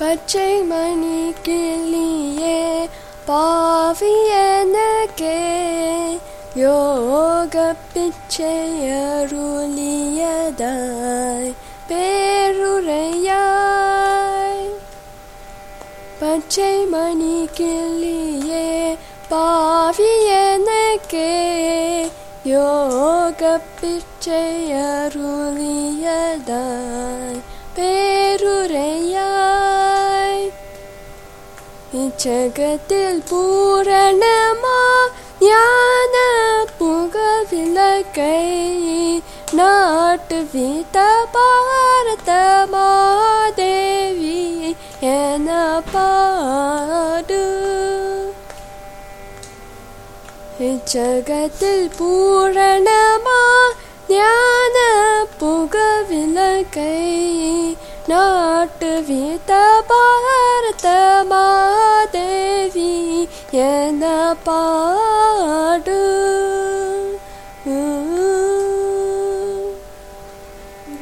பச்சை மணி கிளியே பாவியனக்கே யோக பிச்சையருளியதாய் பேருரையாய் பச்சை மணி கிளியே பாவியனக்கே யோக பிச்சையருளியதாய் இச்சகத்தில் பூரணமா ஞான புகவிலக்கை நாட்டு வீட்ட பாரத மாதேவி என பாடு இச்சகத்தில் பூரணமா ஞான புகவிலக்கை நாட்டு வீத்த பாரத மாதேவி என பாடு?